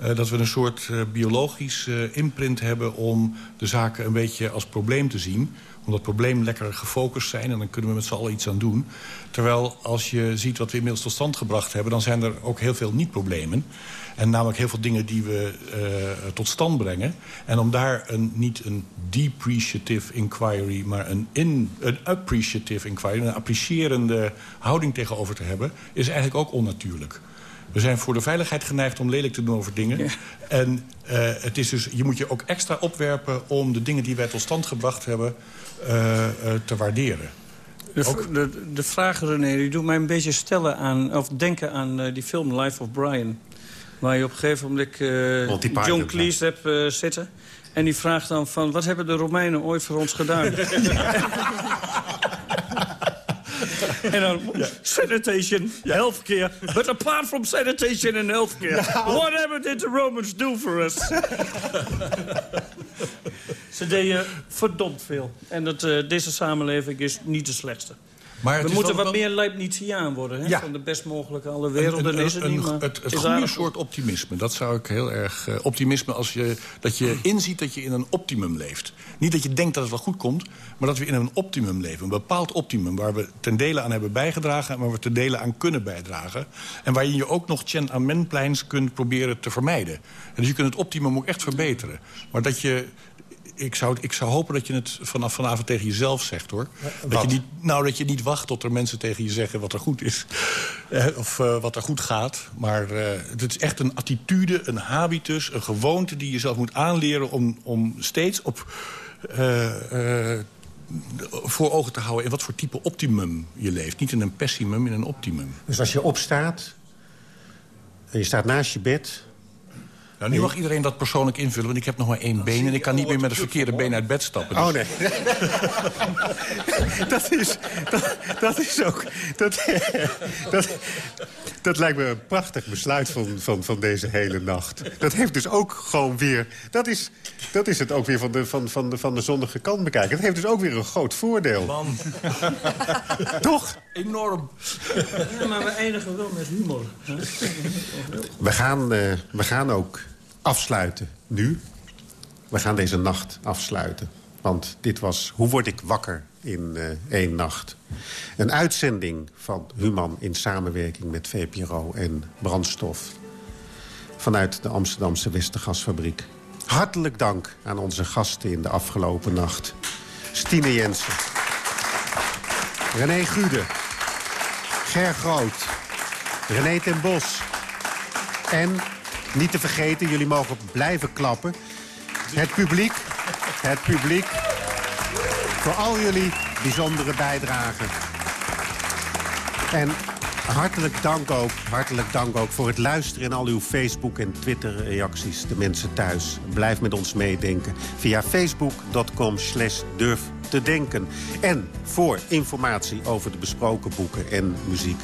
uh, dat we een soort uh, biologisch imprint hebben... om de zaken een beetje als probleem te zien. Om dat probleem lekker gefocust zijn. En dan kunnen we met z'n allen iets aan doen. Terwijl als je ziet wat we inmiddels tot stand gebracht hebben... dan zijn er ook heel veel niet-problemen. En namelijk heel veel dingen die we uh, tot stand brengen. En om daar een, niet een depreciative inquiry... maar een, in, een appreciative inquiry, een apprecierende houding tegenover te hebben... is eigenlijk ook onnatuurlijk. We zijn voor de veiligheid geneigd om lelijk te doen over dingen. Ja. En uh, het is dus, je moet je ook extra opwerpen om de dingen die wij tot stand gebracht hebben uh, uh, te waarderen. De, de, de vraag, René, die doet mij een beetje stellen aan, of denken aan uh, die film Life of Brian. Waar je op een gegeven moment uh, John Cleese hebt uh, zitten. En die vraagt dan van, wat hebben de Romeinen ooit voor ons gedaan? en dan, ja. sanitation, ja. healthcare. But apart from sanitation and healthcare, ja. whatever did the Romans do for us? Ze deden verdomd veel. En dat, uh, deze samenleving is niet de slechtste. Maar we moeten wat wel... meer Leibniziaan worden. Hè? Ja. Van de best mogelijke alle werelden een, een, is het niet. Maar het het goede soort optimisme, dat zou ik heel erg... Uh, optimisme als je, dat je inziet dat je in een optimum leeft. Niet dat je denkt dat het wel goed komt, maar dat we in een optimum leven. Een bepaald optimum waar we ten dele aan hebben bijgedragen... en waar we ten dele aan kunnen bijdragen. En waar je ook nog Tiananmenpleins kunt proberen te vermijden. En dus je kunt het optimum ook echt verbeteren. Maar dat je ik zou, ik zou hopen dat je het vanaf vanavond tegen jezelf zegt, hoor. Dat je, niet, nou, dat je niet wacht tot er mensen tegen je zeggen wat er goed is. Eh, of uh, wat er goed gaat. Maar uh, het is echt een attitude, een habitus, een gewoonte... die je zelf moet aanleren om, om steeds op... voor ogen te houden in wat voor type optimum je leeft. Niet in een pessimum, in een optimum. Dus als je opstaat en je staat naast je bed nou, nu mag iedereen dat persoonlijk invullen, want ik heb nog maar één been... en ik kan niet meer met het verkeerde been uit bed stappen. Dus. Oh, nee. dat, is, dat, dat is ook... Dat, dat, dat lijkt me een prachtig besluit van, van, van deze hele nacht. Dat heeft dus ook gewoon weer... Dat is, dat is het ook weer van de, van, van, de, van de zonnige kant bekijken. Dat heeft dus ook weer een groot voordeel. Man. Toch? Enorm. Ja, maar we eindigen wel met humor. We gaan, uh, we gaan ook afsluiten nu. We gaan deze nacht afsluiten. Want dit was Hoe word ik wakker in één nacht. Een uitzending van Human in samenwerking met VPRO en Brandstof. Vanuit de Amsterdamse Westergasfabriek. Hartelijk dank aan onze gasten in de afgelopen nacht. Stine Jensen. René Gude. Ger Groot. René ten Bos. En niet te vergeten, jullie mogen blijven klappen. Het publiek, het publiek, voor al jullie bijzondere bijdragen. En hartelijk dank ook, hartelijk dank ook voor het luisteren... en al uw Facebook- en Twitter-reacties, de mensen thuis. Blijf met ons meedenken via facebook.com slash durf te denken. En voor informatie over de besproken boeken en muziek...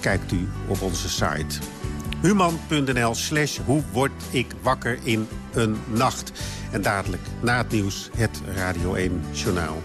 kijkt u op onze site human.nl slash hoe word ik wakker in een nacht. En dadelijk na het nieuws het Radio 1 Journaal.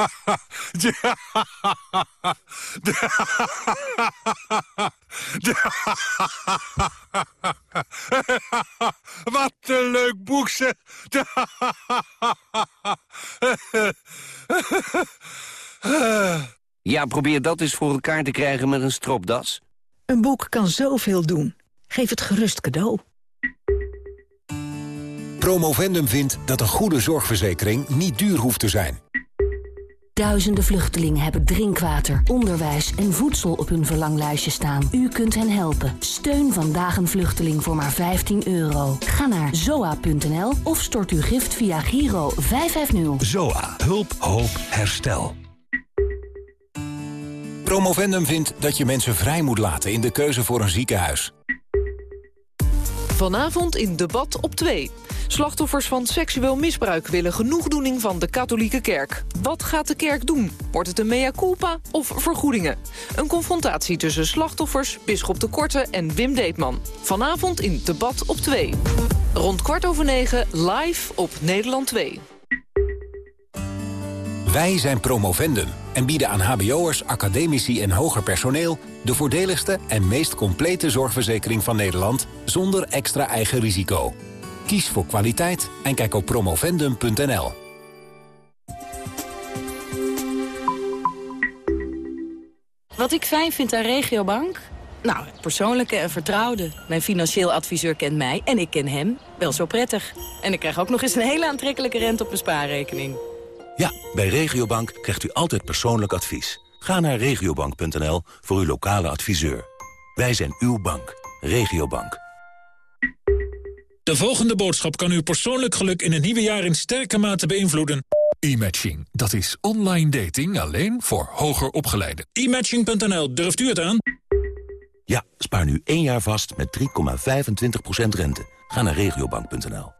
Wat een leuk boek, zeg. Ja, probeer dat eens voor elkaar te krijgen met een stropdas. Een boek kan zoveel doen. Geef het gerust cadeau. Promovendum vindt dat een goede zorgverzekering niet duur hoeft te zijn. Duizenden vluchtelingen hebben drinkwater, onderwijs en voedsel op hun verlanglijstje staan. U kunt hen helpen. Steun vandaag een vluchteling voor maar 15 euro. Ga naar zoa.nl of stort uw gift via Giro 550. ZOA. Hulp, hoop, herstel. Promovendum vindt dat je mensen vrij moet laten in de keuze voor een ziekenhuis. Vanavond in Debat op 2. Slachtoffers van seksueel misbruik willen genoegdoening van de katholieke kerk. Wat gaat de kerk doen? Wordt het een mea culpa of vergoedingen? Een confrontatie tussen slachtoffers, Bisschop de Korte en Wim Deetman. Vanavond in Debat op 2. Rond kwart over negen live op Nederland 2. Wij zijn Promovendum en bieden aan hbo'ers, academici en hoger personeel... de voordeligste en meest complete zorgverzekering van Nederland... zonder extra eigen risico. Kies voor kwaliteit en kijk op promovendum.nl. Wat ik fijn vind aan Regiobank? Nou, persoonlijke en vertrouwde. Mijn financieel adviseur kent mij en ik ken hem wel zo prettig. En ik krijg ook nog eens een hele aantrekkelijke rente op mijn spaarrekening. Ja, bij Regiobank krijgt u altijd persoonlijk advies. Ga naar regiobank.nl voor uw lokale adviseur. Wij zijn uw bank. Regiobank. De volgende boodschap kan uw persoonlijk geluk in het nieuwe jaar in sterke mate beïnvloeden. E-matching, dat is online dating alleen voor hoger opgeleiden. E-matching.nl, durft u het aan? Ja, spaar nu één jaar vast met 3,25% rente. Ga naar regiobank.nl.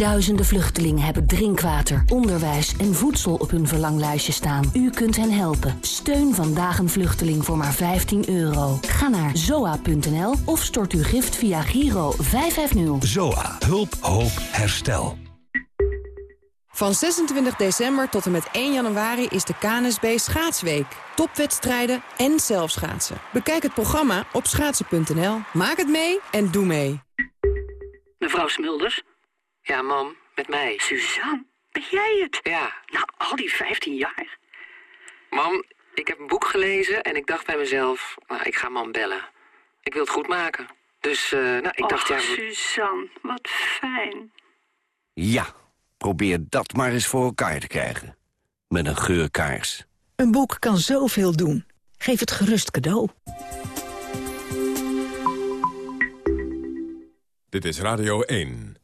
Duizenden vluchtelingen hebben drinkwater, onderwijs en voedsel op hun verlanglijstje staan. U kunt hen helpen. Steun vandaag een vluchteling voor maar 15 euro. Ga naar zoa.nl of stort uw gift via Giro 550. ZOA. Hulp, hoop, herstel. Van 26 december tot en met 1 januari is de KNSB Schaatsweek. Topwedstrijden en zelfschaatsen. Bekijk het programma op schaatsen.nl. Maak het mee en doe mee. Mevrouw Smulders? Ja, mam, met mij. Suzanne, ben jij het? Ja. Nou, al die 15 jaar. Mam, ik heb een boek gelezen en ik dacht bij mezelf... Nou, ik ga mam bellen. Ik wil het goed maken. Dus, uh, nou, ik dacht... ja. Suzanne, wat fijn. Ja, probeer dat maar eens voor elkaar te krijgen. Met een geurkaars. Een boek kan zoveel doen. Geef het gerust cadeau. Dit is Radio 1.